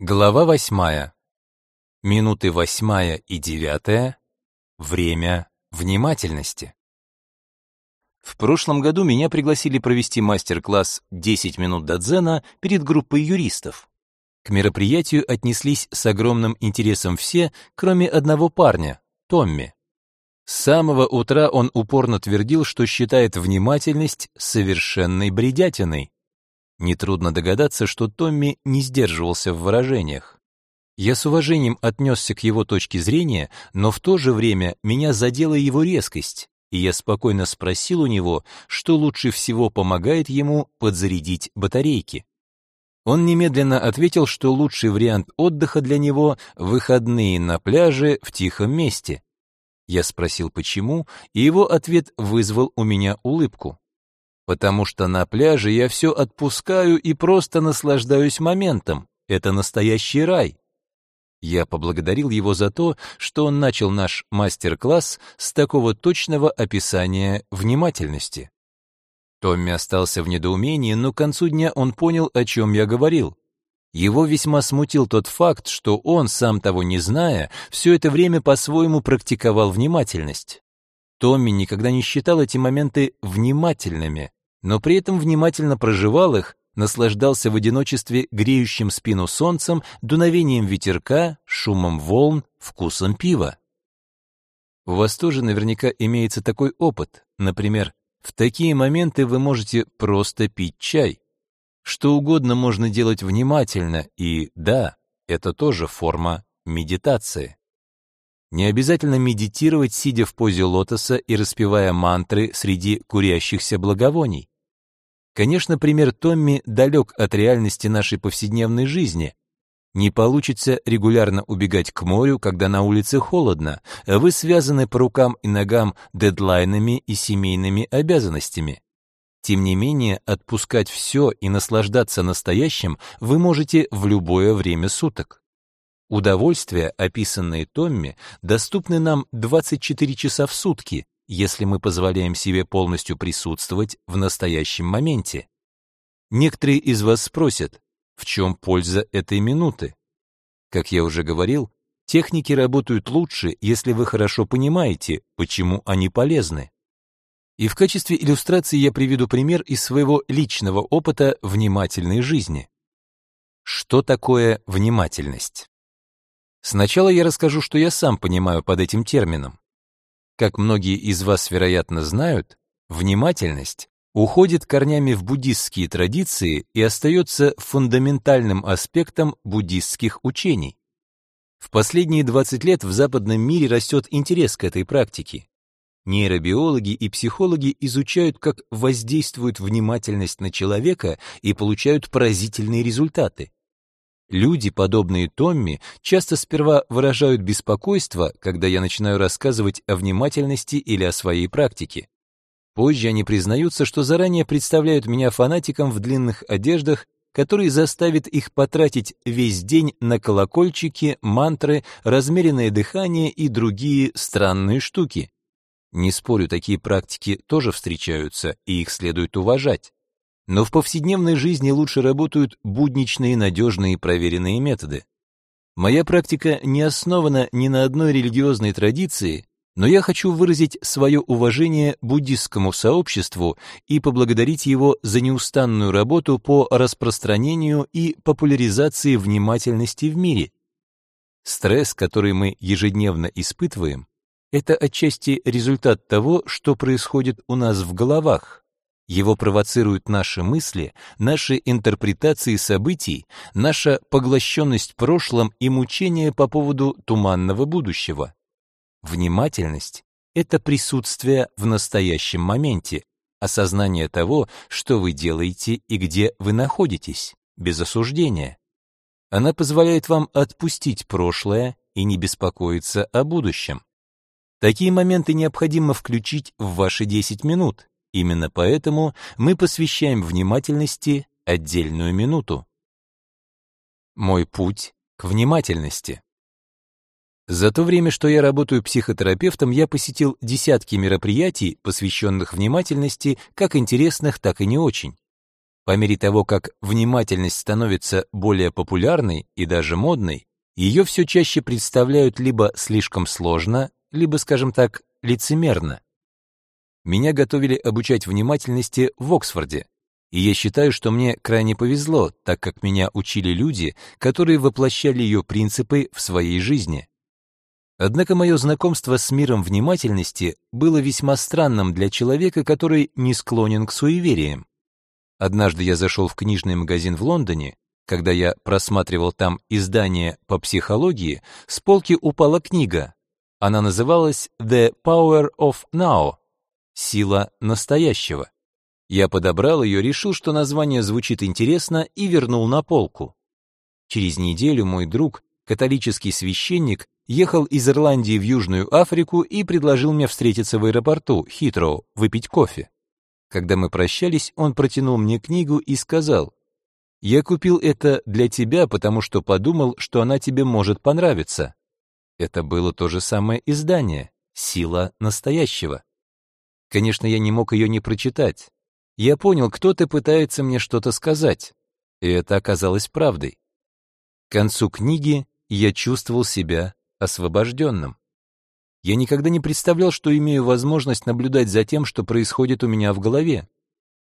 Глава восьмая. Минуты восьмая и девятая. Время внимательности. В прошлом году меня пригласили провести мастер-класс «10 минут до дзена» перед группой юристов. К мероприятию отнеслись с огромным интересом все, кроме одного парня, Томми. С самого утра он упорно твердил, что считает внимательность совершенной бредятиной. Нетрудно догадаться, что Томми не сдерживался в выражениях. Я с уважением отнесся к его точке зрения, но в то же время меня задела его резкость, и я спокойно спросил у него, что лучше всего помогает ему подзарядить батарейки. Он немедленно ответил, что лучший вариант отдыха для него — выходные на пляже в тихом месте. Я спросил, почему, и его ответ вызвал у меня улыбку потому что на пляже я все отпускаю и просто наслаждаюсь моментом. Это настоящий рай. Я поблагодарил его за то, что он начал наш мастер-класс с такого точного описания внимательности. Томми остался в недоумении, но к концу дня он понял, о чем я говорил. Его весьма смутил тот факт, что он, сам того не зная, все это время по-своему практиковал внимательность. Томми никогда не считал эти моменты внимательными, но при этом внимательно проживал их, наслаждался в одиночестве греющим спину солнцем, дуновением ветерка, шумом волн, вкусом пива. У вас тоже наверняка имеется такой опыт. Например, в такие моменты вы можете просто пить чай. Что угодно можно делать внимательно, и да, это тоже форма медитации. Не обязательно медитировать, сидя в позе лотоса и распевая мантры среди курящихся благовоний. Конечно, пример Томми далек от реальности нашей повседневной жизни. Не получится регулярно убегать к морю, когда на улице холодно, а вы связаны по рукам и ногам дедлайнами и семейными обязанностями. Тем не менее, отпускать все и наслаждаться настоящим вы можете в любое время суток. Удовольствия, описанные Томми, доступны нам 24 часа в сутки, если мы позволяем себе полностью присутствовать в настоящем моменте. Некоторые из вас спросят, в чем польза этой минуты? Как я уже говорил, техники работают лучше, если вы хорошо понимаете, почему они полезны. И в качестве иллюстрации я приведу пример из своего личного опыта внимательной жизни. Что такое внимательность? Сначала я расскажу, что я сам понимаю под этим термином. Как многие из вас, вероятно, знают, внимательность уходит корнями в буддистские традиции и остается фундаментальным аспектом буддистских учений. В последние 20 лет в западном мире растет интерес к этой практике. Нейробиологи и психологи изучают, как воздействует внимательность на человека и получают поразительные результаты. Люди, подобные Томми, часто сперва выражают беспокойство, когда я начинаю рассказывать о внимательности или о своей практике. Позже они признаются, что заранее представляют меня фанатиком в длинных одеждах, который заставит их потратить весь день на колокольчики, мантры, размеренное дыхание и другие странные штуки. Не спорю, такие практики тоже встречаются, и их следует уважать. Но в повседневной жизни лучше работают будничные, надежные проверенные методы. Моя практика не основана ни на одной религиозной традиции, но я хочу выразить свое уважение буддистскому сообществу и поблагодарить его за неустанную работу по распространению и популяризации внимательности в мире. Стресс, который мы ежедневно испытываем, это отчасти результат того, что происходит у нас в головах. Его провоцируют наши мысли, наши интерпретации событий, наша поглощенность прошлым и мучение по поводу туманного будущего. Внимательность — это присутствие в настоящем моменте, осознание того, что вы делаете и где вы находитесь, без осуждения. Она позволяет вам отпустить прошлое и не беспокоиться о будущем. Такие моменты необходимо включить в ваши 10 минут, Именно поэтому мы посвящаем внимательности отдельную минуту. Мой путь к внимательности. За то время, что я работаю психотерапевтом, я посетил десятки мероприятий, посвященных внимательности, как интересных, так и не очень. По мере того, как внимательность становится более популярной и даже модной, ее все чаще представляют либо слишком сложно, либо, скажем так, лицемерно. Меня готовили обучать внимательности в Оксфорде, и я считаю, что мне крайне повезло, так как меня учили люди, которые воплощали ее принципы в своей жизни. Однако мое знакомство с миром внимательности было весьма странным для человека, который не склонен к суевериям. Однажды я зашел в книжный магазин в Лондоне, когда я просматривал там издание по психологии, с полки упала книга. Она называлась «The Power of Now» — «Сила настоящего». Я подобрал ее, решил, что название звучит интересно, и вернул на полку. Через неделю мой друг, католический священник, ехал из Ирландии в Южную Африку и предложил мне встретиться в аэропорту Хитроу, выпить кофе. Когда мы прощались, он протянул мне книгу и сказал, «Я купил это для тебя, потому что подумал, что она тебе может понравиться». Это было то же самое издание «Сила настоящего». Конечно, я не мог ее не прочитать, я понял, кто-то пытается мне что-то сказать, и это оказалось правдой. К концу книги я чувствовал себя освобожденным. Я никогда не представлял, что имею возможность наблюдать за тем, что происходит у меня в голове.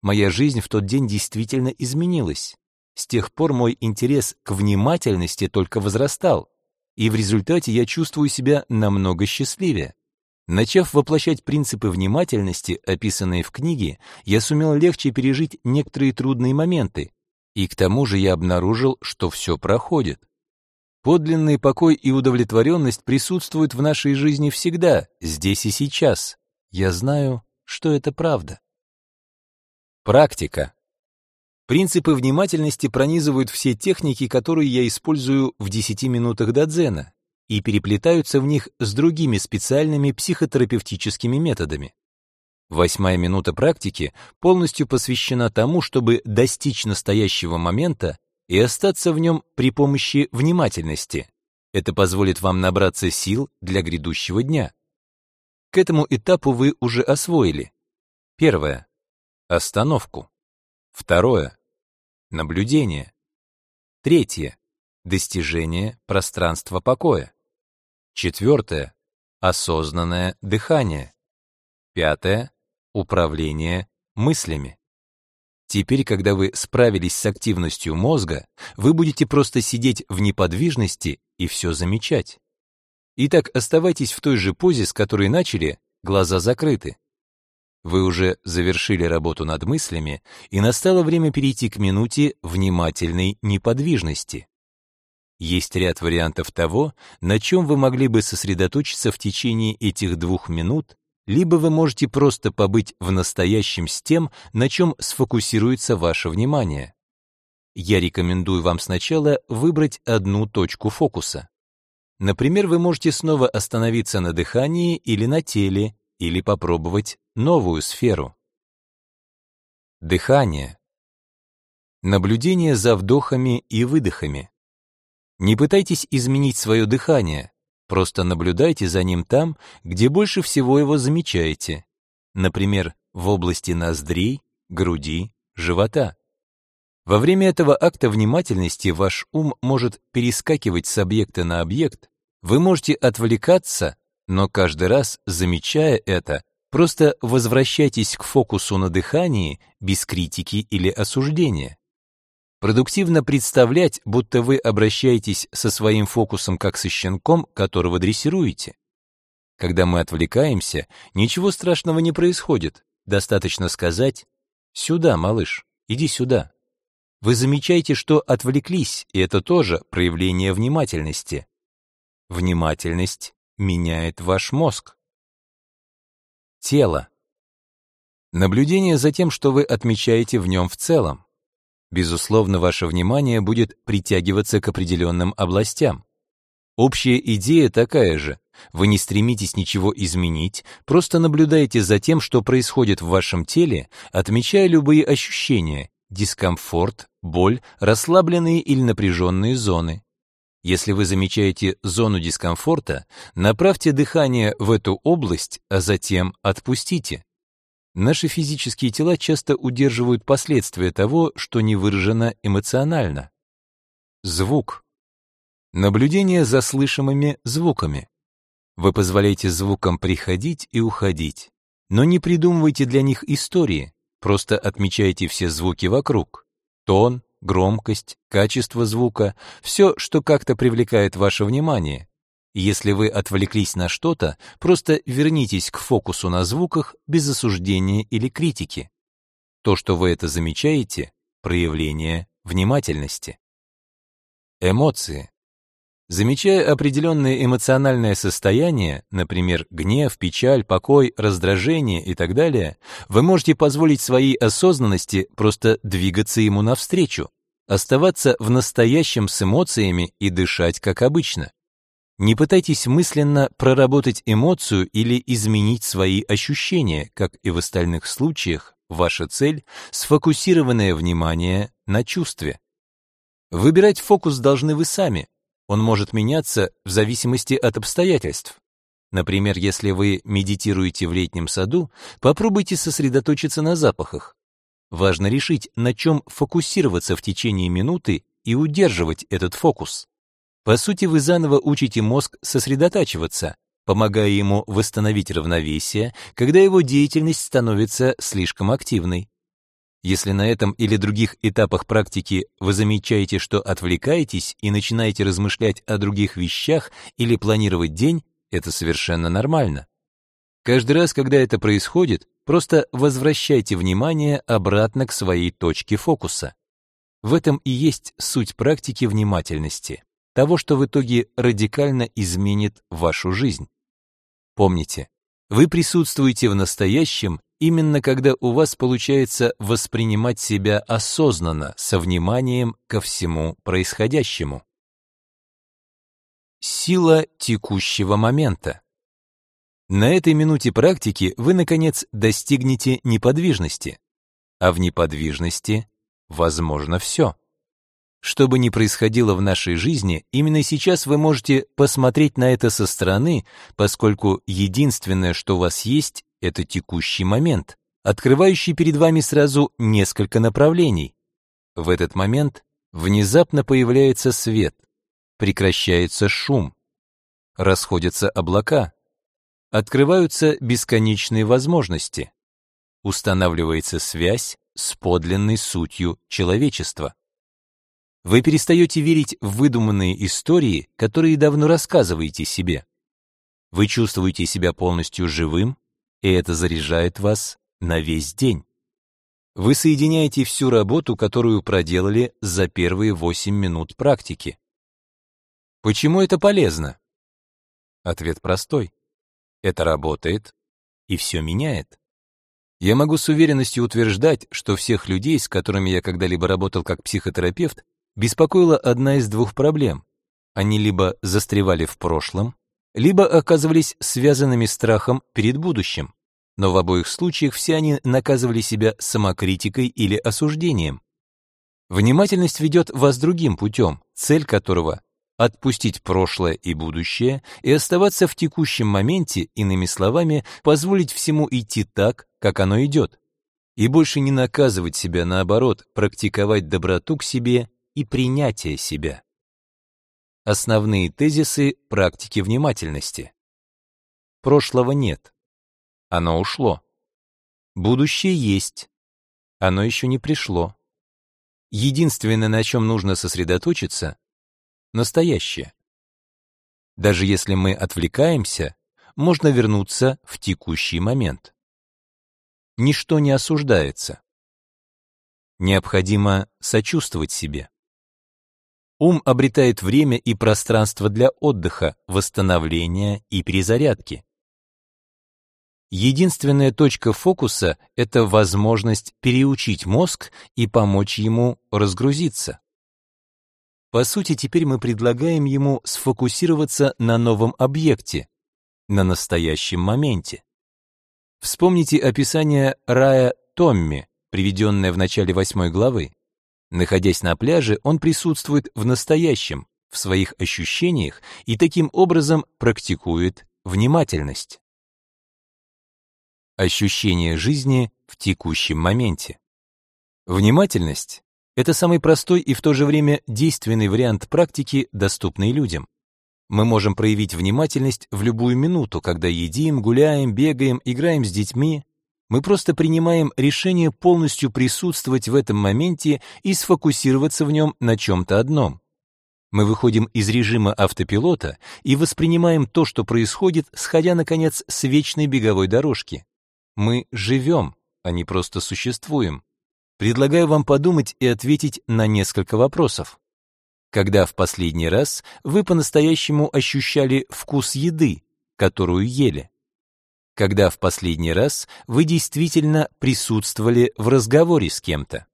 Моя жизнь в тот день действительно изменилась. С тех пор мой интерес к внимательности только возрастал, и в результате я чувствую себя намного счастливее. Начав воплощать принципы внимательности, описанные в книге, я сумел легче пережить некоторые трудные моменты, и к тому же я обнаружил, что все проходит. Подлинный покой и удовлетворенность присутствуют в нашей жизни всегда, здесь и сейчас. Я знаю, что это правда. Практика. Принципы внимательности пронизывают все техники, которые я использую в 10 минутах до дзена, и переплетаются в них с другими специальными психотерапевтическими методами. Восьмая минута практики полностью посвящена тому, чтобы достичь настоящего момента и остаться в нем при помощи внимательности. Это позволит вам набраться сил для грядущего дня. К этому этапу вы уже освоили. Первое. Остановку. Второе. Наблюдение. Третье. Достижение пространства покоя. Четвертое — осознанное дыхание. Пятое — управление мыслями. Теперь, когда вы справились с активностью мозга, вы будете просто сидеть в неподвижности и все замечать. Итак, оставайтесь в той же позе, с которой начали, глаза закрыты. Вы уже завершили работу над мыслями, и настало время перейти к минуте внимательной неподвижности. Есть ряд вариантов того, на чем вы могли бы сосредоточиться в течение этих двух минут, либо вы можете просто побыть в настоящем с тем, на чем сфокусируется ваше внимание. Я рекомендую вам сначала выбрать одну точку фокуса. Например, вы можете снова остановиться на дыхании или на теле, или попробовать новую сферу. Дыхание. Наблюдение за вдохами и выдохами. Не пытайтесь изменить свое дыхание, просто наблюдайте за ним там, где больше всего его замечаете. Например, в области ноздрей, груди, живота. Во время этого акта внимательности ваш ум может перескакивать с объекта на объект, вы можете отвлекаться, но каждый раз, замечая это, просто возвращайтесь к фокусу на дыхании без критики или осуждения. Продуктивно представлять, будто вы обращаетесь со своим фокусом как со щенком, которого дрессируете. Когда мы отвлекаемся, ничего страшного не происходит. Достаточно сказать «Сюда, малыш, иди сюда». Вы замечаете, что отвлеклись, и это тоже проявление внимательности. Внимательность меняет ваш мозг. Тело. Наблюдение за тем, что вы отмечаете в нем в целом. Безусловно, ваше внимание будет притягиваться к определенным областям. Общая идея такая же. Вы не стремитесь ничего изменить, просто наблюдаете за тем, что происходит в вашем теле, отмечая любые ощущения, дискомфорт, боль, расслабленные или напряженные зоны. Если вы замечаете зону дискомфорта, направьте дыхание в эту область, а затем отпустите. Наши физические тела часто удерживают последствия того, что не выражено эмоционально. Звук. Наблюдение за слышимыми звуками. Вы позволяете звукам приходить и уходить, но не придумывайте для них истории, просто отмечайте все звуки вокруг. Тон, громкость, качество звука, все, что как-то привлекает ваше внимание, если вы отвлеклись на что-то, просто вернитесь к фокусу на звуках без осуждения или критики. То, что вы это замечаете, проявление внимательности. Эмоции. Замечая определенное эмоциональное состояние, например, гнев, печаль, покой, раздражение и так далее, вы можете позволить своей осознанности просто двигаться ему навстречу, оставаться в настоящем с эмоциями и дышать как обычно. Не пытайтесь мысленно проработать эмоцию или изменить свои ощущения, как и в остальных случаях, ваша цель — сфокусированное внимание на чувстве. Выбирать фокус должны вы сами. Он может меняться в зависимости от обстоятельств. Например, если вы медитируете в летнем саду, попробуйте сосредоточиться на запахах. Важно решить, на чем фокусироваться в течение минуты и удерживать этот фокус. По сути, вы заново учите мозг сосредотачиваться, помогая ему восстановить равновесие, когда его деятельность становится слишком активной. Если на этом или других этапах практики вы замечаете, что отвлекаетесь и начинаете размышлять о других вещах или планировать день, это совершенно нормально. Каждый раз, когда это происходит, просто возвращайте внимание обратно к своей точке фокуса. В этом и есть суть практики внимательности того, что в итоге радикально изменит вашу жизнь. Помните, вы присутствуете в настоящем именно когда у вас получается воспринимать себя осознанно, со вниманием ко всему происходящему. Сила текущего момента. На этой минуте практики вы, наконец, достигнете неподвижности, а в неподвижности возможно все. Что бы ни происходило в нашей жизни, именно сейчас вы можете посмотреть на это со стороны, поскольку единственное, что у вас есть, это текущий момент, открывающий перед вами сразу несколько направлений. В этот момент внезапно появляется свет, прекращается шум, расходятся облака, открываются бесконечные возможности, устанавливается связь с подлинной сутью человечества. Вы перестаете верить в выдуманные истории, которые давно рассказываете себе. Вы чувствуете себя полностью живым, и это заряжает вас на весь день. Вы соединяете всю работу, которую проделали за первые 8 минут практики. Почему это полезно? Ответ простой. Это работает и все меняет. Я могу с уверенностью утверждать, что всех людей, с которыми я когда-либо работал как психотерапевт, беспокоила одна из двух проблем. Они либо застревали в прошлом, либо оказывались связанными страхом перед будущим. Но в обоих случаях все они наказывали себя самокритикой или осуждением. Внимательность ведет вас другим путем, цель которого — отпустить прошлое и будущее и оставаться в текущем моменте, иными словами, позволить всему идти так, как оно идет. И больше не наказывать себя, наоборот, практиковать доброту к себе и принятие себя. Основные тезисы практики внимательности. Прошлого нет. Оно ушло. Будущее есть. Оно еще не пришло. Единственное, на чем нужно сосредоточиться — настоящее. Даже если мы отвлекаемся, можно вернуться в текущий момент. Ничто не осуждается. Необходимо сочувствовать себе. Ум обретает время и пространство для отдыха, восстановления и перезарядки. Единственная точка фокуса — это возможность переучить мозг и помочь ему разгрузиться. По сути, теперь мы предлагаем ему сфокусироваться на новом объекте, на настоящем моменте. Вспомните описание рая Томми, приведенное в начале восьмой главы. Находясь на пляже, он присутствует в настоящем, в своих ощущениях и таким образом практикует внимательность. ощущение жизни в текущем моменте. Внимательность — это самый простой и в то же время действенный вариант практики, доступный людям. Мы можем проявить внимательность в любую минуту, когда едим, гуляем, бегаем, играем с детьми. Мы просто принимаем решение полностью присутствовать в этом моменте и сфокусироваться в нем на чем-то одном. Мы выходим из режима автопилота и воспринимаем то, что происходит, сходя, наконец, с вечной беговой дорожки. Мы живем, а не просто существуем. Предлагаю вам подумать и ответить на несколько вопросов. Когда в последний раз вы по-настоящему ощущали вкус еды, которую ели? Когда в последний раз вы действительно присутствовали в разговоре с кем-то?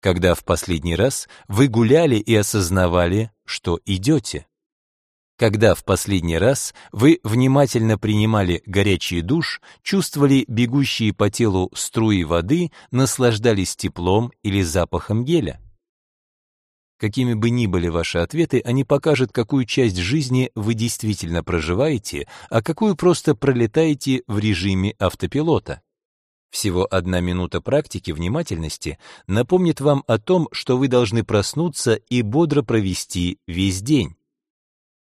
Когда в последний раз вы гуляли и осознавали, что идете? Когда в последний раз вы внимательно принимали горячий душ, чувствовали бегущие по телу струи воды, наслаждались теплом или запахом геля? Какими бы ни были ваши ответы, они покажут, какую часть жизни вы действительно проживаете, а какую просто пролетаете в режиме автопилота. Всего одна минута практики внимательности напомнит вам о том, что вы должны проснуться и бодро провести весь день.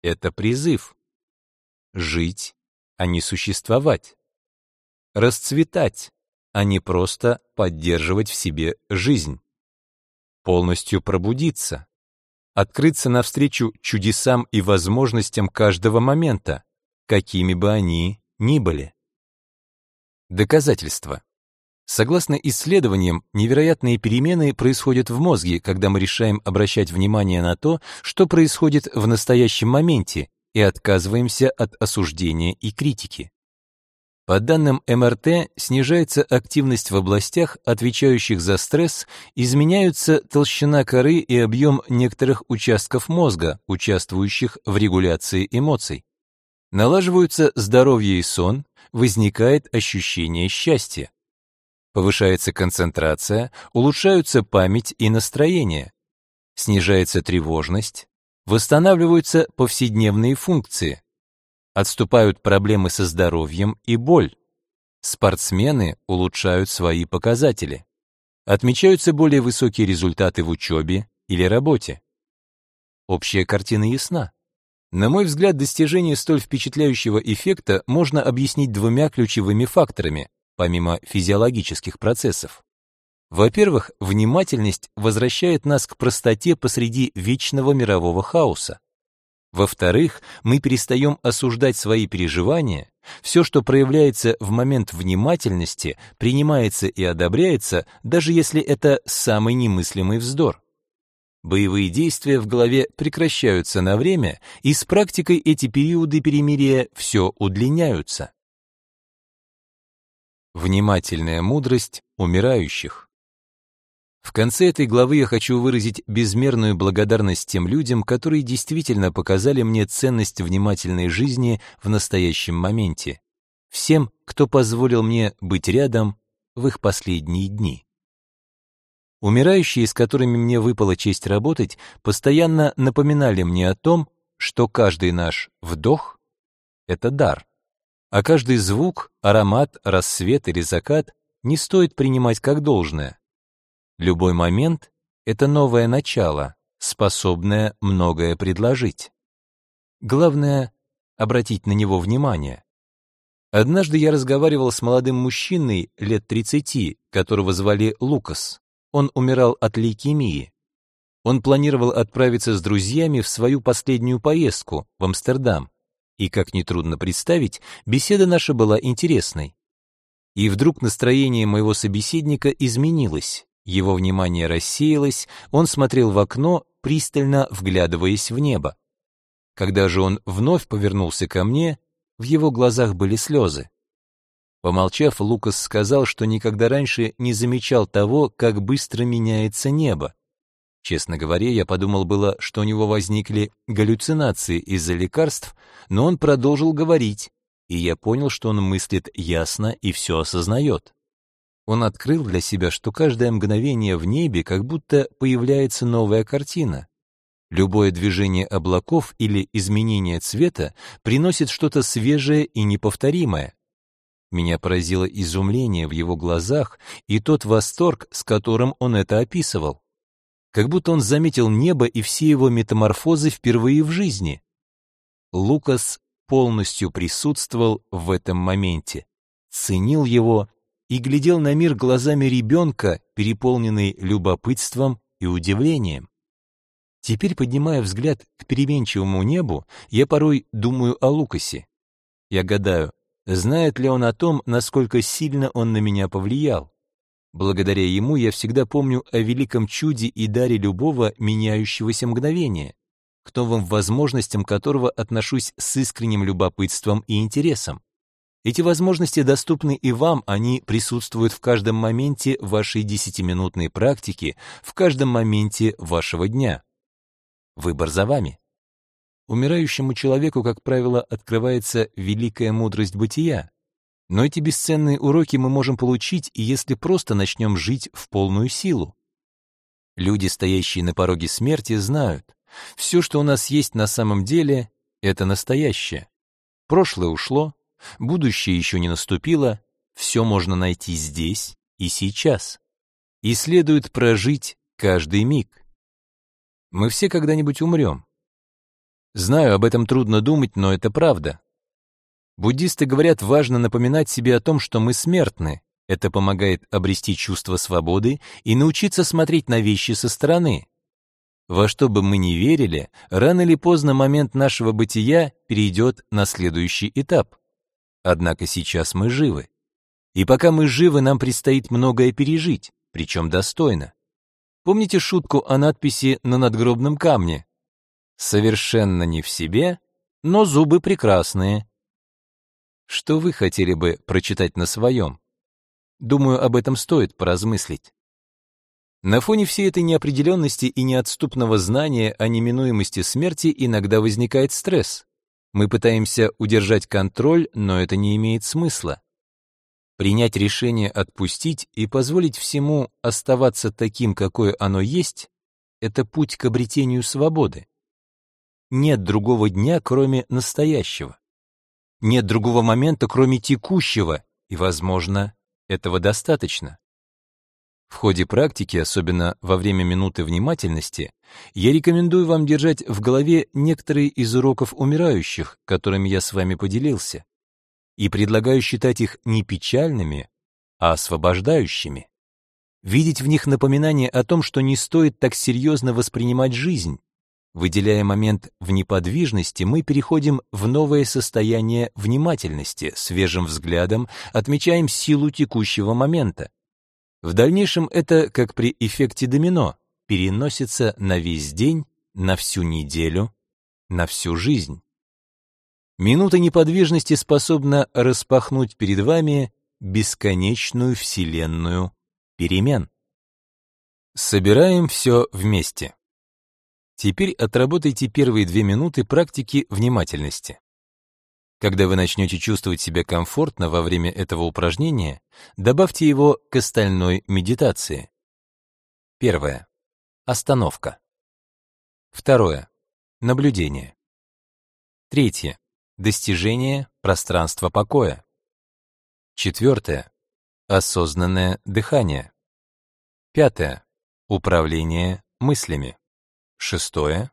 Это призыв. Жить, а не существовать. Расцветать, а не просто поддерживать в себе жизнь. Полностью пробудиться. Открыться навстречу чудесам и возможностям каждого момента, какими бы они ни были. Доказательства. Согласно исследованиям, невероятные перемены происходят в мозге, когда мы решаем обращать внимание на то, что происходит в настоящем моменте, и отказываемся от осуждения и критики. По данным МРТ, снижается активность в областях, отвечающих за стресс, изменяются толщина коры и объем некоторых участков мозга, участвующих в регуляции эмоций. Налаживаются здоровье и сон, возникает ощущение счастья. Повышается концентрация, улучшаются память и настроение. Снижается тревожность, восстанавливаются повседневные функции. Отступают проблемы со здоровьем и боль. Спортсмены улучшают свои показатели. Отмечаются более высокие результаты в учебе или работе. Общая картина ясна. На мой взгляд, достижение столь впечатляющего эффекта можно объяснить двумя ключевыми факторами помимо физиологических процессов. Во-первых, внимательность возвращает нас к простоте посреди вечного мирового хаоса. Во-вторых, мы перестаем осуждать свои переживания, все, что проявляется в момент внимательности, принимается и одобряется, даже если это самый немыслимый вздор. Боевые действия в голове прекращаются на время, и с практикой эти периоды перемирия все удлиняются. Внимательная мудрость умирающих. В конце этой главы я хочу выразить безмерную благодарность тем людям, которые действительно показали мне ценность внимательной жизни в настоящем моменте. Всем, кто позволил мне быть рядом в их последние дни. Умирающие, с которыми мне выпала честь работать, постоянно напоминали мне о том, что каждый наш вдох — это дар а каждый звук, аромат, рассвет или закат не стоит принимать как должное. Любой момент — это новое начало, способное многое предложить. Главное — обратить на него внимание. Однажды я разговаривал с молодым мужчиной лет 30, которого звали Лукас. Он умирал от лейкемии. Он планировал отправиться с друзьями в свою последнюю поездку в Амстердам, и, как нетрудно представить, беседа наша была интересной. И вдруг настроение моего собеседника изменилось, его внимание рассеялось, он смотрел в окно, пристально вглядываясь в небо. Когда же он вновь повернулся ко мне, в его глазах были слезы. Помолчав, Лукас сказал, что никогда раньше не замечал того, как быстро меняется небо. Честно говоря, я подумал было, что у него возникли галлюцинации из-за лекарств, но он продолжил говорить, и я понял, что он мыслит ясно и все осознает. Он открыл для себя, что каждое мгновение в небе как будто появляется новая картина. Любое движение облаков или изменение цвета приносит что-то свежее и неповторимое. Меня поразило изумление в его глазах и тот восторг, с которым он это описывал. Как будто он заметил небо и все его метаморфозы впервые в жизни. Лукас полностью присутствовал в этом моменте, ценил его и глядел на мир глазами ребенка, переполненный любопытством и удивлением. Теперь, поднимая взгляд к переменчивому небу, я порой думаю о Лукасе. Я гадаю, знает ли он о том, насколько сильно он на меня повлиял. Благодаря ему я всегда помню о великом чуде и даре любого меняющегося мгновения, к новым возможностям которого отношусь с искренним любопытством и интересом. Эти возможности доступны и вам, они присутствуют в каждом моменте вашей десятиминутной практики, в каждом моменте вашего дня. Выбор за вами. Умирающему человеку, как правило, открывается великая мудрость бытия. Но эти бесценные уроки мы можем получить, если просто начнем жить в полную силу. Люди, стоящие на пороге смерти, знают, все, что у нас есть на самом деле, это настоящее. Прошлое ушло, будущее еще не наступило, все можно найти здесь и сейчас. И следует прожить каждый миг. Мы все когда-нибудь умрем. Знаю, об этом трудно думать, но это правда. Буддисты говорят, важно напоминать себе о том, что мы смертны. Это помогает обрести чувство свободы и научиться смотреть на вещи со стороны. Во что бы мы ни верили, рано или поздно момент нашего бытия перейдет на следующий этап. Однако сейчас мы живы. И пока мы живы, нам предстоит многое пережить, причем достойно. Помните шутку о надписи на надгробном камне? Совершенно не в себе, но зубы прекрасные. Что вы хотели бы прочитать на своем? Думаю, об этом стоит поразмыслить. На фоне всей этой неопределенности и неотступного знания о неминуемости смерти иногда возникает стресс. Мы пытаемся удержать контроль, но это не имеет смысла. Принять решение отпустить и позволить всему оставаться таким, какое оно есть, это путь к обретению свободы. Нет другого дня, кроме настоящего. Нет другого момента, кроме текущего, и, возможно, этого достаточно. В ходе практики, особенно во время минуты внимательности, я рекомендую вам держать в голове некоторые из уроков умирающих, которыми я с вами поделился и предлагаю считать их не печальными, а освобождающими. Видеть в них напоминание о том, что не стоит так серьезно воспринимать жизнь. Выделяя момент в неподвижности, мы переходим в новое состояние внимательности, свежим взглядом отмечаем силу текущего момента. В дальнейшем это, как при эффекте домино, переносится на весь день, на всю неделю, на всю жизнь. Минута неподвижности способна распахнуть перед вами бесконечную вселенную перемен. Собираем все вместе. Теперь отработайте первые две минуты практики внимательности. Когда вы начнете чувствовать себя комфортно во время этого упражнения, добавьте его к остальной медитации. Первое. Остановка. Второе. Наблюдение. Третье. Достижение пространства покоя. Четвертое. Осознанное дыхание. Пятое. Управление мыслями. Шестое.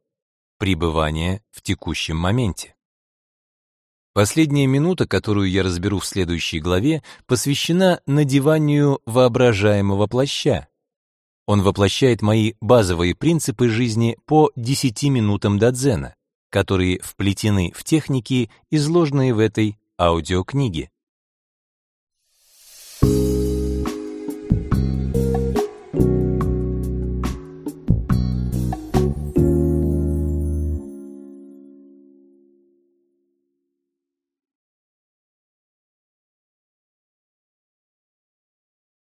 Пребывание в текущем моменте. Последняя минута, которую я разберу в следующей главе, посвящена надеванию воображаемого плаща. Он воплощает мои базовые принципы жизни по 10 минутам додзена, которые вплетены в техники, изложенные в этой аудиокниге. Thank you.